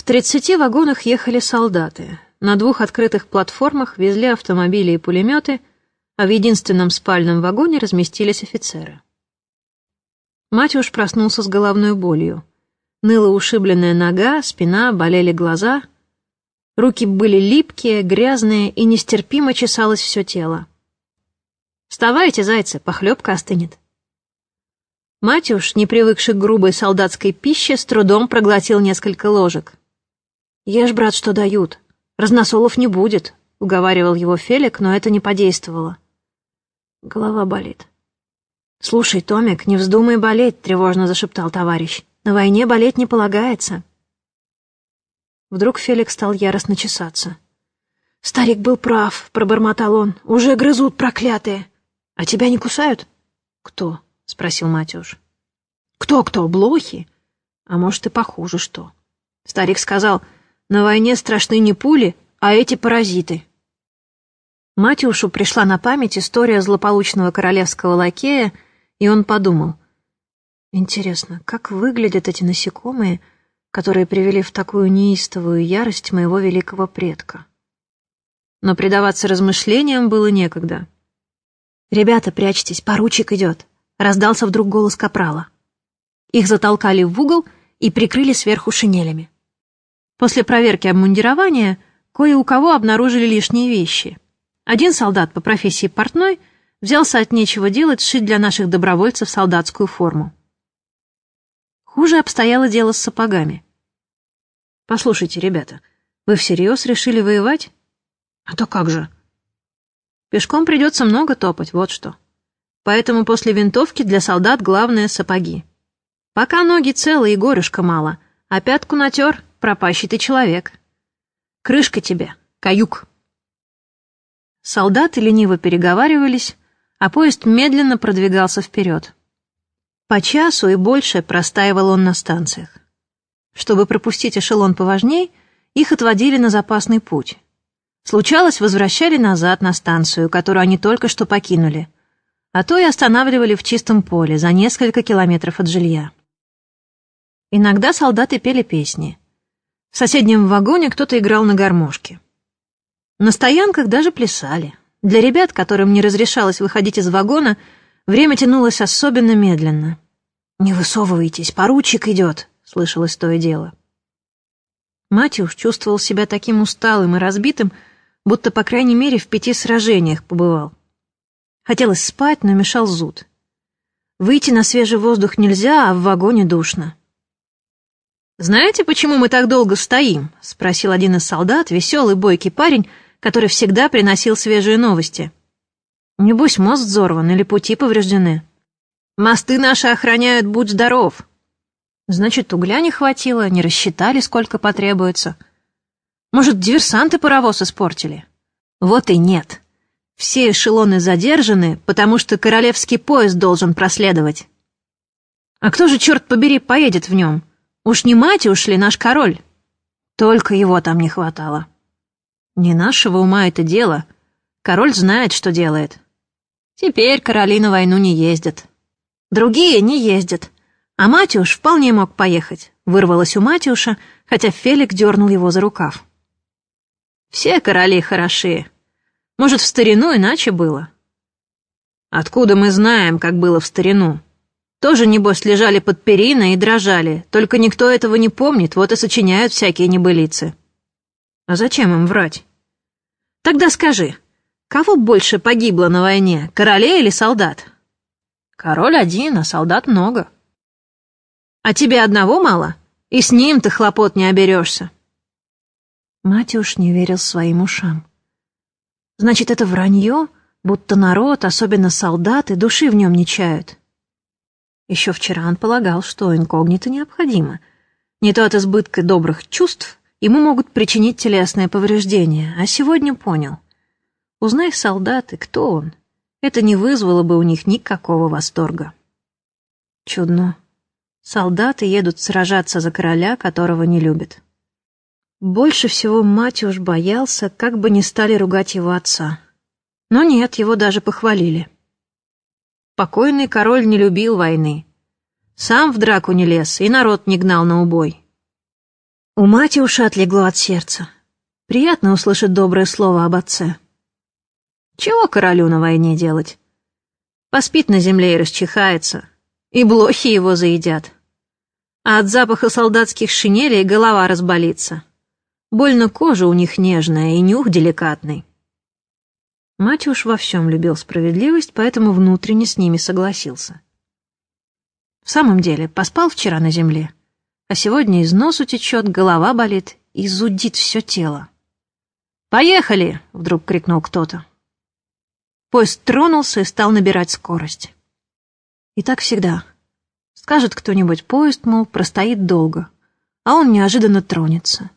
В тридцати вагонах ехали солдаты. На двух открытых платформах везли автомобили и пулеметы, а в единственном спальном вагоне разместились офицеры. Матюш проснулся с головной болью. Ныла ушибленная нога, спина, болели глаза. Руки были липкие, грязные, и нестерпимо чесалось все тело. «Вставайте, зайцы, похлебка остынет». Матюш, не привыкший к грубой солдатской пище, с трудом проглотил несколько ложек. «Ешь, брат, что дают. Разносолов не будет», — уговаривал его Фелик, но это не подействовало. Голова болит. «Слушай, Томик, не вздумай болеть», — тревожно зашептал товарищ. «На войне болеть не полагается». Вдруг Фелик стал яростно чесаться. «Старик был прав», — пробормотал он. «Уже грызут проклятые. А тебя не кусают?» «Кто?» — спросил Матюш. «Кто-кто? Блохи? А может, и похуже что?» Старик сказал, «На войне страшны не пули, а эти паразиты». Матюшу пришла на память история злополучного королевского лакея, и он подумал, «Интересно, как выглядят эти насекомые, которые привели в такую неистовую ярость моего великого предка?» Но предаваться размышлениям было некогда. «Ребята, прячьтесь, поручик идет!» — раздался вдруг голос капрала. Их затолкали в угол и прикрыли сверху шинелями. После проверки обмундирования кое у кого обнаружили лишние вещи. Один солдат по профессии портной взялся от нечего делать сшить для наших добровольцев солдатскую форму. Хуже обстояло дело с сапогами. «Послушайте, ребята, вы всерьез решили воевать?» «А то как же?» Пешком придется много топать, вот что. Поэтому после винтовки для солдат главное сапоги. Пока ноги целы и горюшка мало, а пятку натер, пропащий ты человек. Крышка тебе, каюк. Солдаты лениво переговаривались, а поезд медленно продвигался вперед. По часу и больше простаивал он на станциях. Чтобы пропустить эшелон поважней, их отводили на запасный путь. Случалось, возвращали назад на станцию, которую они только что покинули, а то и останавливали в чистом поле за несколько километров от жилья. Иногда солдаты пели песни. В соседнем вагоне кто-то играл на гармошке. На стоянках даже плясали. Для ребят, которым не разрешалось выходить из вагона, время тянулось особенно медленно. «Не высовывайтесь, поручик идет», — слышалось то и дело. Матюш чувствовал себя таким усталым и разбитым, будто, по крайней мере, в пяти сражениях побывал. Хотелось спать, но мешал зуд. Выйти на свежий воздух нельзя, а в вагоне душно. «Знаете, почему мы так долго стоим?» — спросил один из солдат, веселый, бойкий парень, который всегда приносил свежие новости. «Небось, мост взорван или пути повреждены». «Мосты наши охраняют, будь здоров». «Значит, угля не хватило, не рассчитали, сколько потребуется». Может, диверсанты паровоз испортили? Вот и нет. Все эшелоны задержаны, потому что королевский поезд должен проследовать. А кто же, черт побери, поедет в нем? Уж не мать ушли наш король? Только его там не хватало. Не нашего ума это дело. Король знает, что делает. Теперь короли на войну не ездят. Другие не ездят. А Матюш вполне мог поехать. Вырвалось у Матюша, хотя Фелик дернул его за рукав. Все короли хороши. Может, в старину иначе было? Откуда мы знаем, как было в старину? Тоже, небось, лежали под периной и дрожали, только никто этого не помнит, вот и сочиняют всякие небылицы. А зачем им врать? Тогда скажи, кого больше погибло на войне, королей или солдат? Король один, а солдат много. А тебе одного мало? И с ним ты хлопот не оберешься. Матюш не верил своим ушам. Значит, это вранье, будто народ, особенно солдаты, души в нем не чают. Еще вчера он полагал, что инкогнито необходимо. Не то от избытка добрых чувств ему могут причинить телесное повреждение, а сегодня понял. Узнай солдаты, кто он, это не вызвало бы у них никакого восторга. Чудно. Солдаты едут сражаться за короля, которого не любят. Больше всего Матюш боялся, как бы не стали ругать его отца. Но нет, его даже похвалили. Покойный король не любил войны. Сам в драку не лез и народ не гнал на убой. У Матюша отлегло от сердца. Приятно услышать доброе слово об отце. Чего королю на войне делать? Поспит на земле и расчихается, и блохи его заедят. А от запаха солдатских шинелей голова разболится. Больно кожа у них нежная и нюх деликатный. Матюш во всем любил справедливость, поэтому внутренне с ними согласился. В самом деле, поспал вчера на земле, а сегодня из носу течет, голова болит и зудит все тело. «Поехали!» — вдруг крикнул кто-то. Поезд тронулся и стал набирать скорость. И так всегда. Скажет кто-нибудь, поезд, мол, простоит долго, а он неожиданно тронется.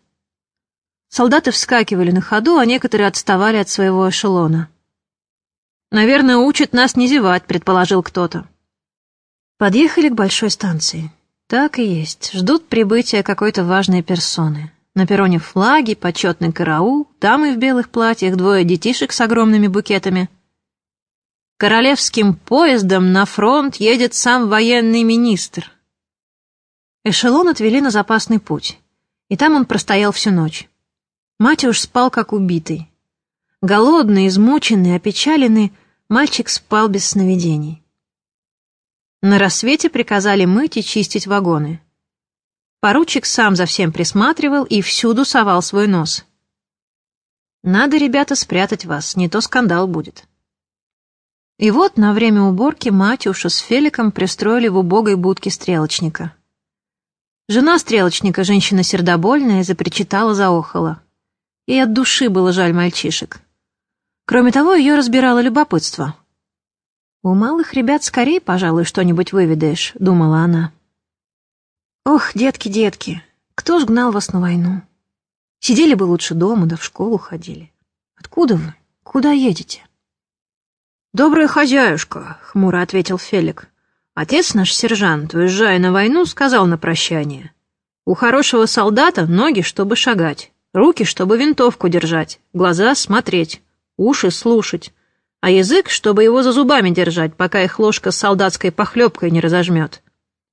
Солдаты вскакивали на ходу, а некоторые отставали от своего эшелона. «Наверное, учат нас не зевать», — предположил кто-то. Подъехали к большой станции. Так и есть. Ждут прибытия какой-то важной персоны. На перроне флаги, почетный караул, дамы в белых платьях, двое детишек с огромными букетами. Королевским поездом на фронт едет сам военный министр. Эшелон отвели на запасный путь, и там он простоял всю ночь. Матюш спал как убитый. Голодный, измученный, опечаленный, мальчик спал без сновидений. На рассвете приказали мыть и чистить вагоны. Поручик сам за всем присматривал и всюду совал свой нос. «Надо, ребята, спрятать вас, не то скандал будет». И вот на время уборки Матюша с Феликом пристроили в убогой будке стрелочника. Жена стрелочника, женщина сердобольная, запричитала заохала. И от души было жаль мальчишек. Кроме того, ее разбирало любопытство. «У малых ребят скорее, пожалуй, что-нибудь выведаешь», — думала она. «Ох, детки, детки, кто ж гнал вас на войну? Сидели бы лучше дома, да в школу ходили. Откуда вы? Куда едете?» «Добрая хозяюшка», — хмуро ответил Фелик. «Отец наш сержант, уезжая на войну, сказал на прощание. У хорошего солдата ноги, чтобы шагать, руки, чтобы винтовку держать, глаза смотреть, уши слушать, а язык, чтобы его за зубами держать, пока их ложка с солдатской похлебкой не разожмет.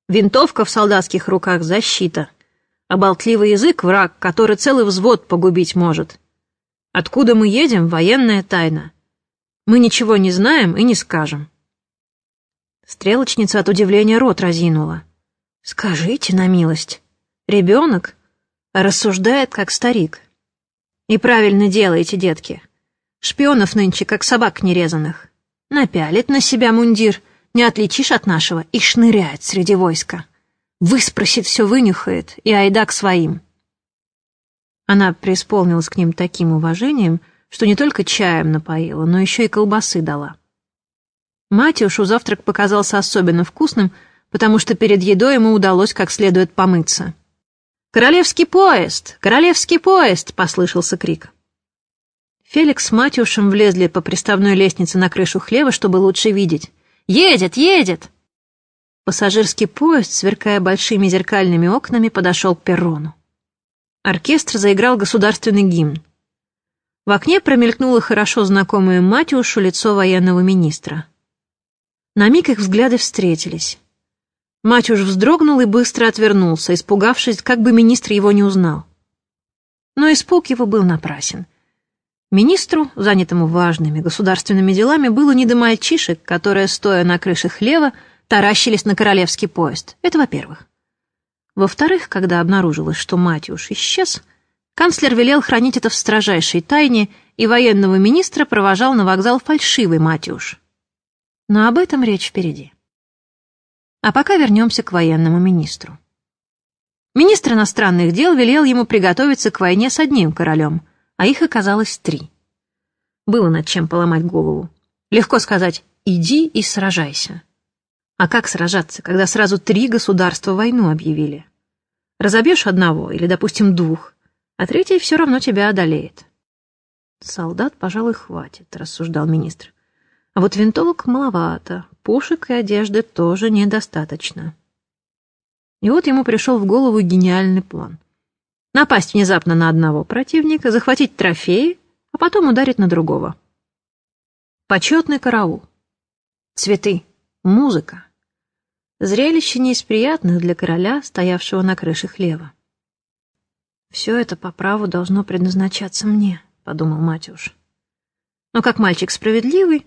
Винтовка в солдатских руках — защита, а болтливый язык — враг, который целый взвод погубить может. Откуда мы едем — военная тайна. Мы ничего не знаем и не скажем. Стрелочница от удивления рот разинула. «Скажите на милость, ребенок рассуждает как старик. И правильно делаете, детки. Шпионов нынче, как собак нерезанных. Напялит на себя мундир, не отличишь от нашего, и шныряет среди войска. Выспросит, все вынюхает, и айда к своим. Она преисполнилась к ним таким уважением, что не только чаем напоила, но еще и колбасы дала. Матюшу завтрак показался особенно вкусным, потому что перед едой ему удалось как следует помыться. «Королевский поезд! Королевский поезд!» — послышался крик. Феликс с Матюшем влезли по приставной лестнице на крышу хлева, чтобы лучше видеть. «Едет! Едет!» Пассажирский поезд, сверкая большими зеркальными окнами, подошел к перрону. Оркестр заиграл государственный гимн. В окне промелькнуло хорошо знакомое Матюшу лицо военного министра. На миг их взгляды встретились. Матюш вздрогнул и быстро отвернулся, испугавшись, как бы министр его не узнал. Но испуг его был напрасен. Министру, занятому важными государственными делами, было не до мальчишек, которые, стоя на крыше хлева, таращились на королевский поезд. Это во-первых. Во-вторых, когда обнаружилось, что Матюш исчез, канцлер велел хранить это в строжайшей тайне, и военного министра провожал на вокзал фальшивый Матюш. Но об этом речь впереди. А пока вернемся к военному министру. Министр иностранных дел велел ему приготовиться к войне с одним королем — а их оказалось три. Было над чем поломать голову. Легко сказать «иди и сражайся». А как сражаться, когда сразу три государства войну объявили? Разобьешь одного или, допустим, двух, а третий все равно тебя одолеет. Солдат, пожалуй, хватит, рассуждал министр. А вот винтовок маловато, пушек и одежды тоже недостаточно. И вот ему пришел в голову гениальный план — напасть внезапно на одного противника, захватить трофеи, а потом ударить на другого. Почетный караул. Цветы. Музыка. Зрелище не из приятных для короля, стоявшего на крыше хлева. «Все это по праву должно предназначаться мне», — подумал Матюш. Но как мальчик справедливый,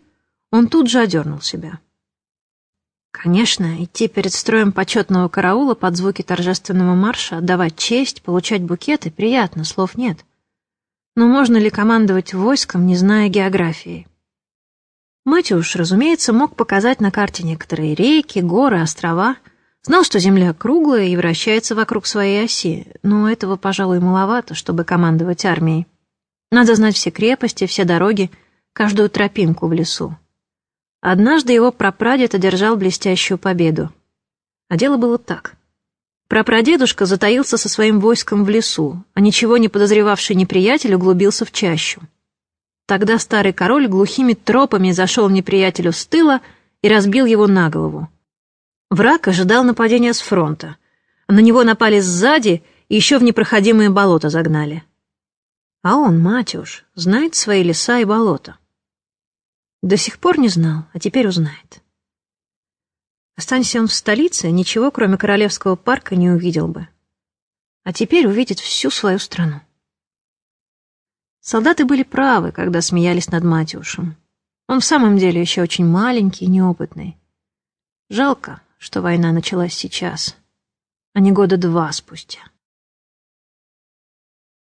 он тут же одернул себя. Конечно, идти перед строем почетного караула под звуки торжественного марша, отдавать честь, получать букеты — приятно, слов нет. Но можно ли командовать войском, не зная географии? Матюш, разумеется, мог показать на карте некоторые реки, горы, острова, знал, что Земля круглая и вращается вокруг своей оси, но этого, пожалуй, маловато, чтобы командовать армией. Надо знать все крепости, все дороги, каждую тропинку в лесу. Однажды его прапрадед одержал блестящую победу. А дело было так. Прапрадедушка затаился со своим войском в лесу, а ничего не подозревавший неприятель углубился в чащу. Тогда старый король глухими тропами зашел неприятелю с тыла и разбил его на голову. Враг ожидал нападения с фронта. На него напали сзади и еще в непроходимые болота загнали. А он, Матюш, знает свои леса и болота. До сих пор не знал, а теперь узнает. Останься он в столице, ничего, кроме Королевского парка, не увидел бы. А теперь увидит всю свою страну. Солдаты были правы, когда смеялись над Матюшем. Он в самом деле еще очень маленький неопытный. Жалко, что война началась сейчас, а не года два спустя.